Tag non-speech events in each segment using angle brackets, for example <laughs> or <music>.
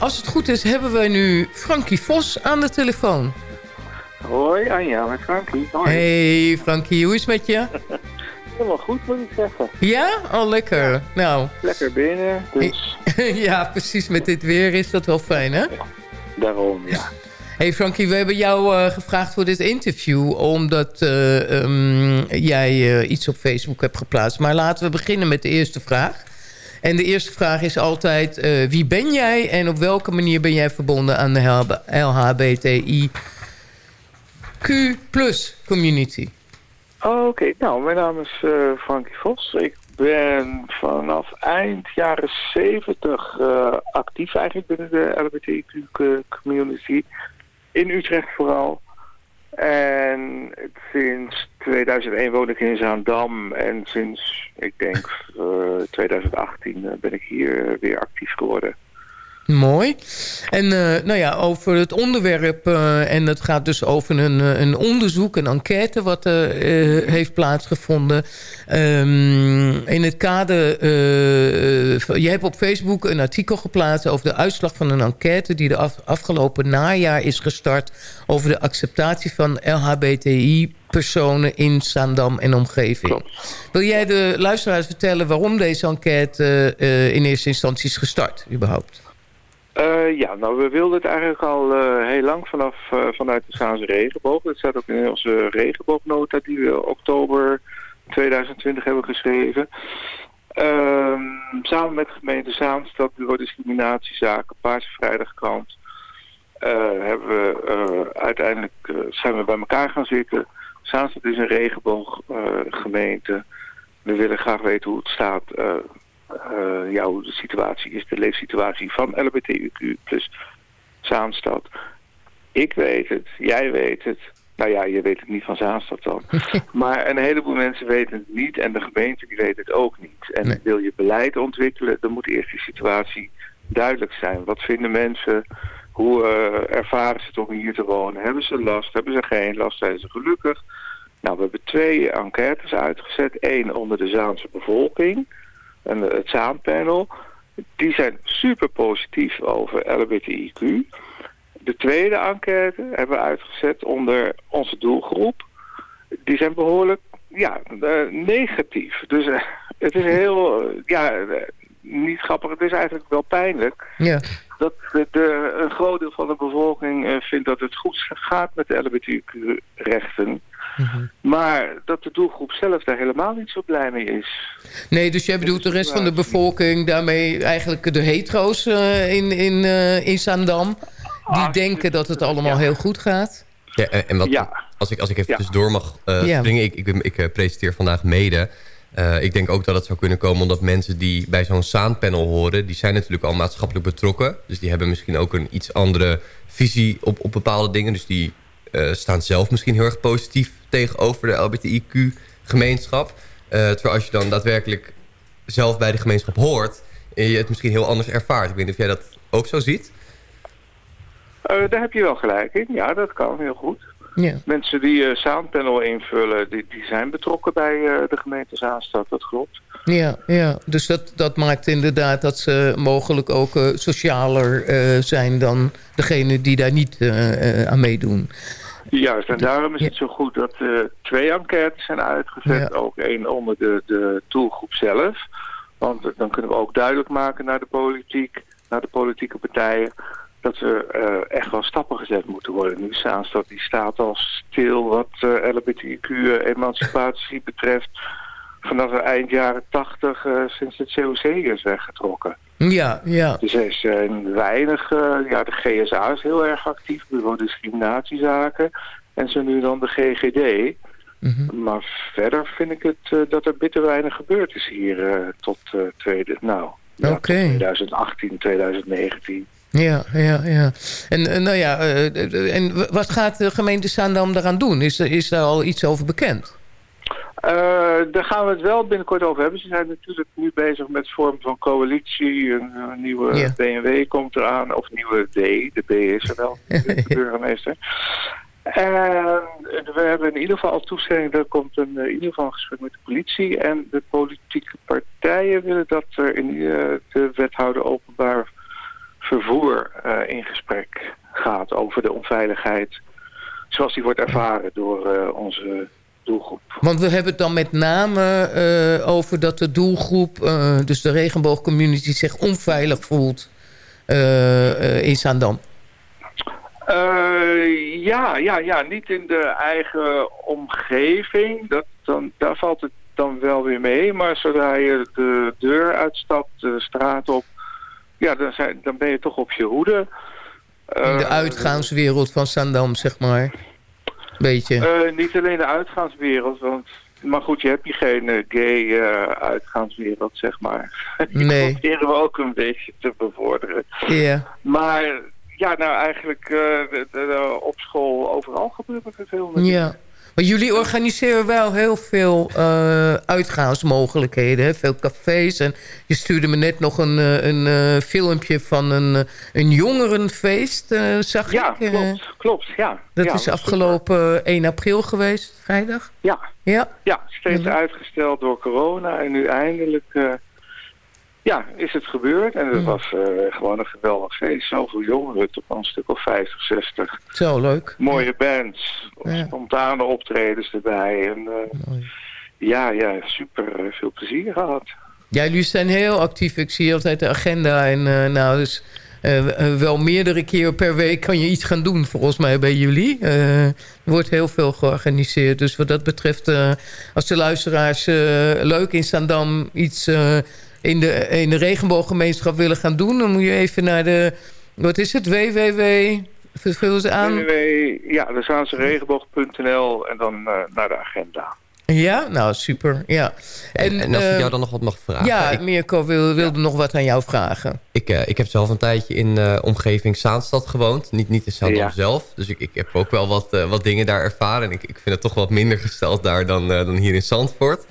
Als het goed is, hebben we nu Frankie Vos aan de telefoon. Hoi Anja, met Frankie. Hoi. Hey Frankie, hoe is het met je? <laughs> Helemaal goed moet ik zeggen. Ja? Al oh, lekker. Nou. Lekker binnen, dus... <laughs> ja, precies. Met dit weer is dat wel fijn, hè? Daarom, ja. <laughs> Hey Frankie, we hebben jou uh, gevraagd voor dit interview... omdat uh, um, jij uh, iets op Facebook hebt geplaatst. Maar laten we beginnen met de eerste vraag. En de eerste vraag is altijd... wie ben jij en op welke manier ben jij verbonden aan de LHBTIQ community? Oké, nou, mijn naam is Frankie Vos. Ik ben vanaf eind jaren 70 actief eigenlijk binnen de LHBTIQ community in Utrecht vooral. En sinds 2001 woon ik in Zaandam. En sinds, ik denk, uh, eh, 2018 eh, ben ik hier weer actief geworden. Mooi. En uh, nou ja, over het onderwerp, uh, en het gaat dus over een, eh, een onderzoek, een enquête wat uh, heeft plaatsgevonden. Um, in het kader, je hebt op Facebook een artikel geplaatst over de uitslag van een enquête die de af, afgelopen najaar is gestart over de acceptatie van LHBTI personen in Zaandam en omgeving. Wil jij de luisteraars vertellen waarom deze enquête in eerste instantie is gestart, überhaupt? Uh, ja, nou we wilden het eigenlijk al uh, heel lang vanaf uh, vanuit de Zaanse regenboog. Dat staat ook in onze regenboognota die we oktober 2020 hebben geschreven. Ehm, samen met de gemeente Zaanstad, Bureau Discriminatiezaken, Paarse Vrijdagkrant... hebben we uiteindelijk zijn we bij elkaar gaan zitten. Zaanstad is een regenbooggemeente. we willen graag weten hoe het staat hoe de situatie is, de leefsituatie van LBTQ plus Zaanstad. Ik weet het, jij weet het. Nou ja, je weet het niet van Zaanstad dan. <laughs> maar een heleboel mensen weten het niet en de gemeente die weet het ook niet. En wil je beleid ontwikkelen, dan moet eerst die situatie duidelijk zijn. Wat vinden mensen? Hoe uh, ervaren ze het om hier te wonen? Hebben ze last? Hebben ze geen last? Zijn ze gelukkig? Nou, we hebben twee enquêtes uitgezet. Eén onder de Zaanse bevolking en het Zaanpanel, die zijn super positief over LBTIQ. De tweede enquête hebben we uitgezet onder onze doelgroep. Die zijn behoorlijk ja, uh, negatief. Dus uh, het is heel, uh, ja, niet grappig, het is eigenlijk wel pijnlijk. Ja. Dat de, een groot deel van de bevolking vindt dat het goed gaat met de LBTQ-rechten. Mhm. Maar dat de doelgroep zelf daar helemaal niet zo blij mee is. Nee, dus jij bedoelt de rest van de bevolking... daarmee eigenlijk de hetero's uh, in, in, uh, in Zaandam... die ah, denken dat het allemaal heel goed gaat? Ja, en wat, ja. Als, ik, als ik even ja. door mag uh, springen... ik, ik, ik presenteer vandaag mede... ik denk ook dat het zou kunnen komen omdat mensen die bij zo'n Zaanpanel horen... die zijn natuurlijk al maatschappelijk betrokken. Dus die hebben misschien ook een iets andere visie op, op bepaalde dingen. Dus die uh, staan zelf misschien heel erg positief tegenover de LBTIQ-gemeenschap. Eh, terwijl als je dan daadwerkelijk zelf bij de gemeenschap hoort... en je het misschien heel anders ervaart. Ik weet niet of jij dat ook zo ziet. Daar heb je wel gelijk in. Ja, dat kan heel goed. Ja. Mensen die uh, Soundpanel invullen, die, die zijn betrokken bij uh, de gemeente Zaanstad, dat klopt. Ja, ja. dus dat, dat maakt inderdaad dat ze mogelijk ook uh, socialer zijn dan degene die daar niet aan meedoen. Juist, en daarom is het zo goed dat twee enquêtes zijn uitgezet. Ook één onder de, de toolgroep zelf. Want dan kunnen we ook duidelijk maken naar de politiek, naar de politieke partijen... dat er uh, echt wel stappen gezet moeten worden. Nu Zaanstad die staat al stil wat uh, eh, LBTQ-emancipatie <laughs> betreft... vanaf de eind jaren tachtig sinds het COC is weggetrokken. Ja, ja. Dus er zijn weinig, ja, de GSA is heel erg actief, bureau discriminatiezaken. En zo nu dan de GGD. Mm Maar verder vind ik het dat er bitter weinig gebeurd is hier tot, tweede, nou, ja, okay. 2018, 2019. Ja, ja, ja. En nou ja, en wat gaat de gemeente Zaandam daaraan doen? Is, is daar al iets over bekend? Uh, daar gaan we het wel binnenkort over hebben. Ze zijn natuurlijk nu bezig met het vormen van coalitie. Een, een nieuwe. BMW komt eraan. Of een nieuwe D. De B is er wel. <laughs> de burgemeester. En we hebben in ieder geval al toestemming. Er komt een, in ieder geval een gesprek met de politie. En de politieke partijen willen dat er in de wethouder openbaar vervoer in gesprek gaat over de onveiligheid zoals die wordt ervaren door onze doelgroep. Want we hebben het dan met name over dat de doelgroep, dus de regenboogcommunity, zich onveilig voelt in Zaandam. ja, ja, ja, niet in de eigen omgeving. Dat, dan, daar valt het dan wel weer mee. Maar zodra je de deur uitstapt, de straat op... ja, dan, zijn, dan ben je toch op je hoede. In de uh, uitgaanswereld van Sandam, zeg maar. Beetje. Uh, niet alleen de uitgaanswereld, want... Maar goed, je hebt hier geen uh, gay uh, uitgaanswereld, zeg maar. <laughs> Die nee. proberen we ook een beetje te bevorderen. Ja. Maar ja, nou eigenlijk de, de, op school overal gebeurt het veel. Ja. Maar jullie organiseren wel heel veel uh, uitgaansmogelijkheden. Hè? Veel cafés. En je stuurde me net nog een, eh, een uh, filmpje van een, een jongerenfeest, uh, zag ja, ik. klopt. klopt ja. Dat ja, is afgelopen super. 1 april geweest, vrijdag? Ja. Ja, ja steeds ja. uitgesteld door corona. En nu eindelijk ja, is het gebeurd. En het mm. was uh, gewoon een geweldig feest. Zoveel jongeren, toch wel een stuk of 50, 60. Zo leuk. Mooie ja. bands. Ja. Spontane optredens erbij. En uh, ja, ja, super uh, veel plezier gehad. Ja, jullie zijn heel actief. Ik zie altijd de agenda. En nou, dus wel meerdere keren per week kan je iets gaan doen, volgens mij, bij jullie. er wordt heel veel georganiseerd. Dus wat dat betreft, als de luisteraars leuk in Sandam iets in de, in de regenbooggemeenschap willen gaan doen... dan moet je even naar de... Wat is het? www... Vul ze aan. www, ja, de Zaanse regenboog.nl en dan uh, naar de agenda. Ja, nou super. Ja. En, en als ik jou dan nog wat mag vragen. Ja, ik, Mirko wil, wilde ja. nog wat aan jou vragen. Ik, uh, ik heb zelf een tijdje in uh, omgeving Zaanstad gewoond. Niet, niet in Zaandam ja. zelf. Dus ik, ik heb ook wel wat, uh, wat dingen daar ervaren. En ik, ik vind het toch wat minder gesteld daar dan, dan hier in Zandvoort.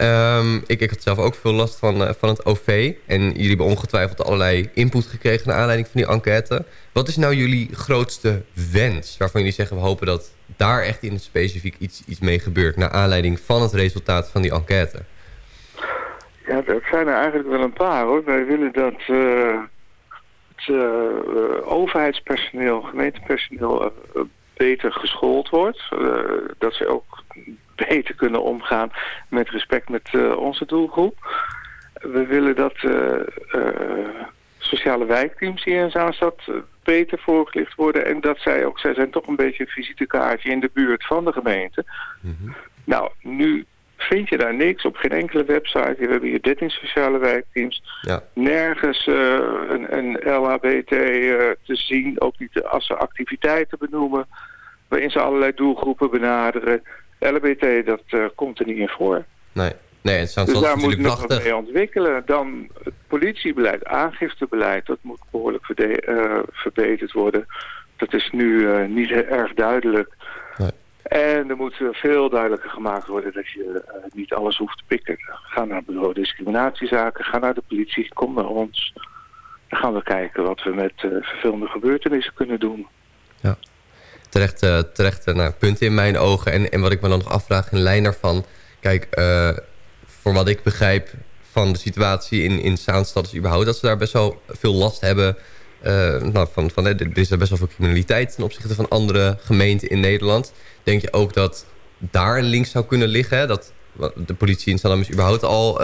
Um, ik, ik had zelf ook veel last van, uh, van het OV. En jullie hebben ongetwijfeld allerlei input gekregen... naar aanleiding van die enquête. Wat is nou jullie grootste wens? Waarvan jullie zeggen, we hopen dat daar echt in het specifiek iets, iets mee gebeurt... naar aanleiding van het resultaat van die enquête. Ja, dat zijn er eigenlijk wel een paar, hoor. Wij willen dat uh, het uh, overheidspersoneel, gemeentepersoneel... beter geschoold wordt. dat ze ook beter kunnen omgaan met respect met uh, onze doelgroep. We willen dat uh, sociale wijkteams hier in Zaanstad beter voorgelicht worden. En dat zij ook, zij zijn toch een beetje een visitekaartje in de buurt van de gemeente. Mm -hmm. Nou, nu vind je daar niks op geen enkele website. We hebben hier 13 sociale wijkteams. Ja. Nergens uh, een, een LHBT uh, te zien, ook niet als ze activiteiten benoemen... waarin ze allerlei doelgroepen benaderen. LBT, dat uh, komt er niet in voor. Nee, nee het dus daar moet nog wat mee ontwikkelen. Dan het politiebeleid, aangiftebeleid, dat moet behoorlijk verbeterd worden. Dat is nu niet erg duidelijk. Nee. En er moet veel duidelijker gemaakt worden dat je niet alles hoeft te pikken. Ga naar het bureau discriminatiezaken, ga naar de politie, kom naar ons. Dan gaan we kijken wat we met vervelende gebeurtenissen kunnen doen. Ja terecht, uh, terecht uh, nou, punten in mijn ogen. En, en wat ik me dan nog afvraag in lijn daarvan... Kijk, uh, voor wat ik begrijp van de situatie in, in Zaanstad... is überhaupt dat ze daar best wel veel last hebben... nou, van, van, er is best wel veel criminaliteit... ten opzichte van andere gemeenten in Nederland. Denk je ook dat daar een link zou kunnen liggen? Dat de politie in Zaandam is überhaupt al...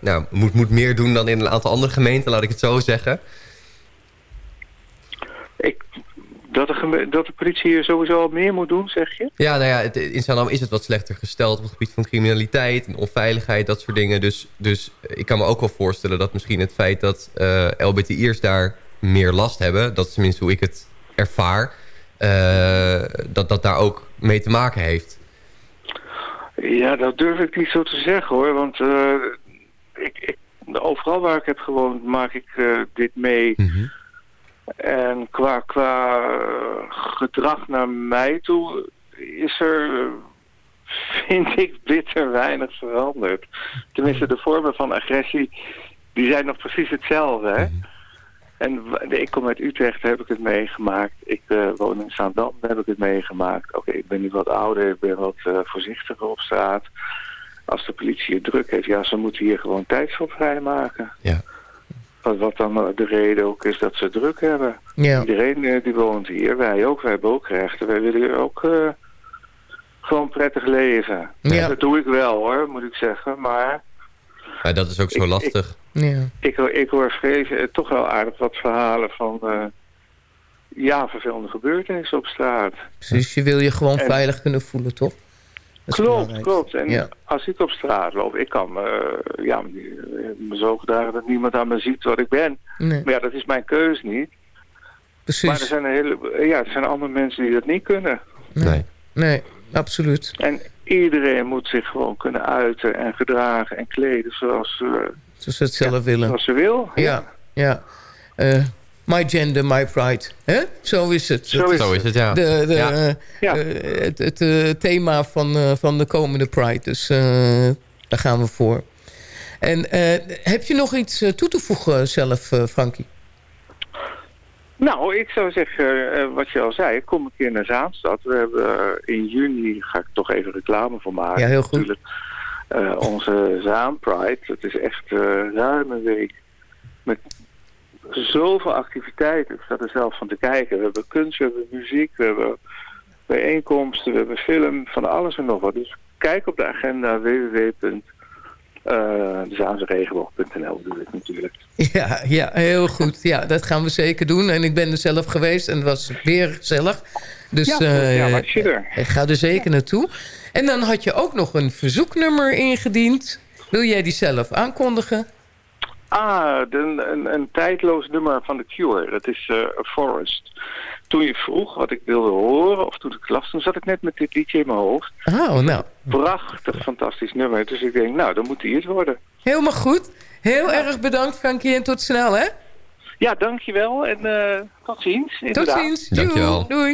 nou, moet, moet meer doen dan in een aantal andere gemeenten, laat ik het zo zeggen... Ik dat de, dat de politie hier sowieso al meer moet doen, zeg je? Ja, nou ja, het, in Zaandam is het wat slechter gesteld... op het gebied van criminaliteit en onveiligheid, dat soort dingen. Dus, dus ik kan me ook wel voorstellen dat misschien het feit dat uh, LBTI'ers daar meer last hebben... dat is tenminste hoe ik het ervaar... Uh, dat dat daar ook mee te maken heeft. Ja, dat durf ik niet zo te zeggen hoor. Want uh, ik, ik, overal waar ik heb gewoond maak ik dit mee... Mm -hmm. En qua, qua gedrag naar mij toe is er, <laughs> vind ik, bitter weinig veranderd. Tenminste, de vormen van agressie, die zijn nog precies hetzelfde. Hè? En ik kom uit Utrecht, heb ik het meegemaakt. Ik uh, woon in Zaandam, heb ik het meegemaakt. Oké, ik ben nu wat ouder, ik ben wat uh, voorzichtiger op straat. Als de politie het druk heeft, ja, ze moeten hier gewoon tijd voor vrijmaken. Ja. wat, wat dan de reden ook is dat ze druk hebben. Ja. Iedereen die woont hier, wij ook, wij hebben ook rechten. Wij willen ook gewoon prettig leven. Ja. Dat doe ik wel hoor, moet ik zeggen. Maar ja, dat is ook zo lastig. Ik, ja. ik, ik hoor vrezen, toch wel aardig wat verhalen van... Uh, ja, vervelende gebeurtenissen op straat. Dus je wil je gewoon veilig kunnen voelen, toch? klopt, klopt. En als ik op straat loop, ik kan me, ja, me zo gedragen dat niemand aan me ziet wat ik ben. Maar ja, dat is mijn keus niet. Precies. Maar er zijn, een hele, ja, er zijn andere mensen die dat niet kunnen. Nee. Nee, absoluut. En iedereen moet zich gewoon kunnen uiten en gedragen en kleden zoals, uh, zoals ze het zelf willen. Zoals ze wil. Ja, ja. Uh, my gender, my pride. Hè? Zo is het. Zo is, Zo is het, ja. De, de, ja. ja. het, het thema van, van de komende pride. Dus daar gaan we voor. En heb je nog iets toe te voegen zelf, Frankie? Nou, ik zou zeggen, uh, wat je al zei, kom een keer naar Zaanstad. We hebben uh, in juni, ga ik toch even reclame voor maken. Ja, heel goed. Natuurlijk, uh, onze Zaan Pride, het is echt ruim een week. Met zoveel activiteiten. Ik sta er zelf van te kijken. We hebben kunst, we hebben muziek, we hebben bijeenkomsten, we hebben film, van alles en nog wat. Dus kijk op de agenda www uh, eh, Zaanseregenboog.nl bedoel ik natuurlijk. Ja, ja, heel goed. Ja, dat gaan we zeker doen. En ik ben er zelf geweest en het was weer gezellig. Dus ja, uh, ja, er. ik ga er zeker naartoe. En dan had je ook nog een verzoeknummer ingediend. Wil jij die zelf aankondigen? Ah, een, een, een tijdloos nummer van The Cure. Dat is uh, Forest toen je vroeg wat ik wilde horen, of toen ik las, toen zat ik net met dit liedje in mijn hoofd. Oh, nou. Prachtig, fantastisch nummer. Dus ik denk, nou, dan moet hij het worden. Helemaal goed. Heel erg bedankt, Frankie, en tot snel, hè? Ja, dankjewel. En uh, tot ziens. Inderdaad. Tot ziens. Dankjewel. Doei.